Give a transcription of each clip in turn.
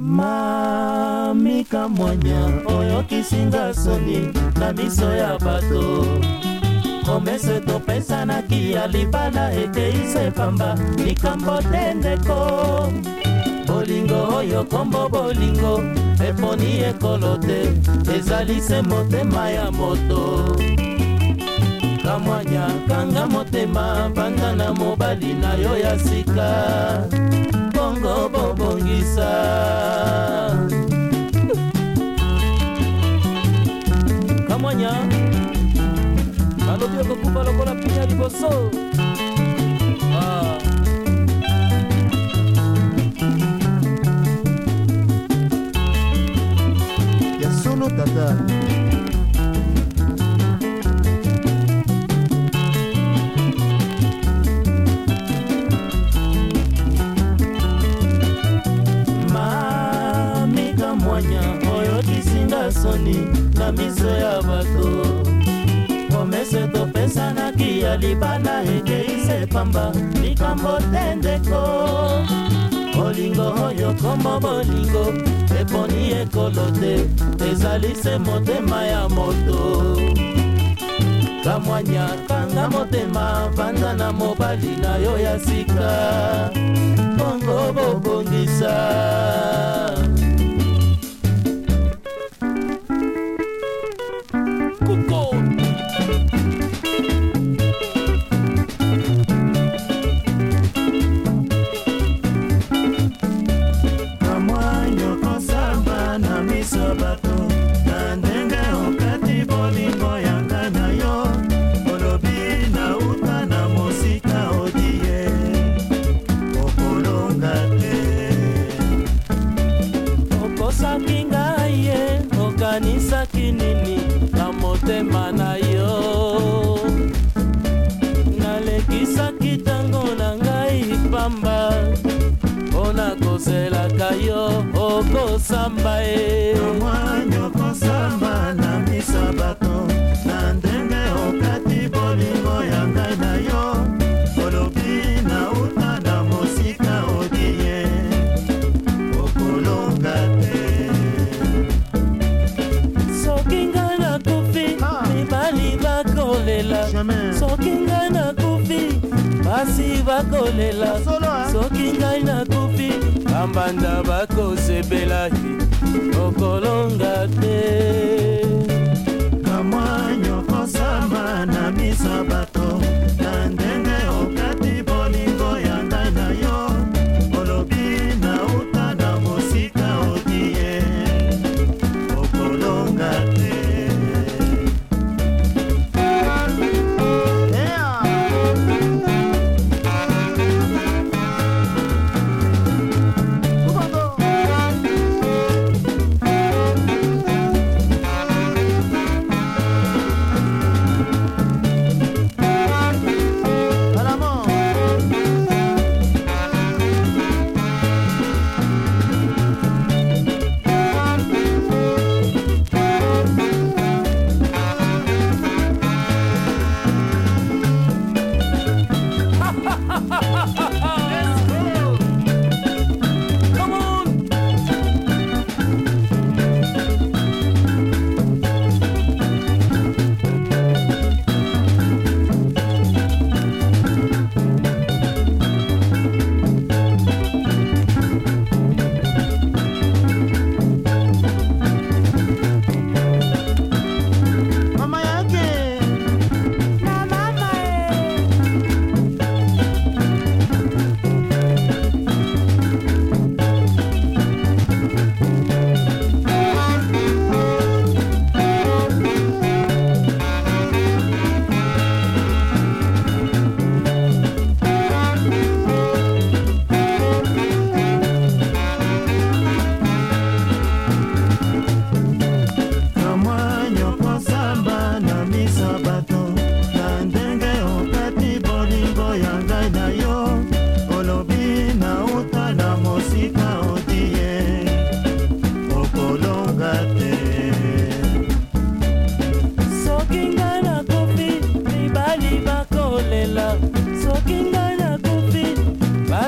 mamika mwanya oyokisinga soni na miso ya bato promeso topesanaki ya libala eteise pamba likambo te ndeko bolingo oyo kombo bolingo eponi ekolo te ezali se motema ya moto kamwanya kanga motema banda na mobali na yo ya sika bongo bobongisa kamwanya balobi okokufa lokola pinya liboso ah. ya solo tata komanya oyokisinga soni na miso ya bato promese topesanaki ya libala ekeise pamba likambo te ndeko bolingo oyo kombo bolingo eponi ekolo te ezali se motema ya moto kamwanya kanga motema vanda na mobali na yo ya sika bongo bobongisa Go. motema na yo nalekisaki ntango na ngai pamba mpo na kozelaka yo okosamba e basi bakolela soki ngai nakufi bambanda bakosepela okolonga te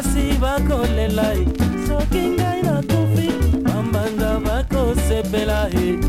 basi bakolela soki ngai nakufi bambanga bakosepela e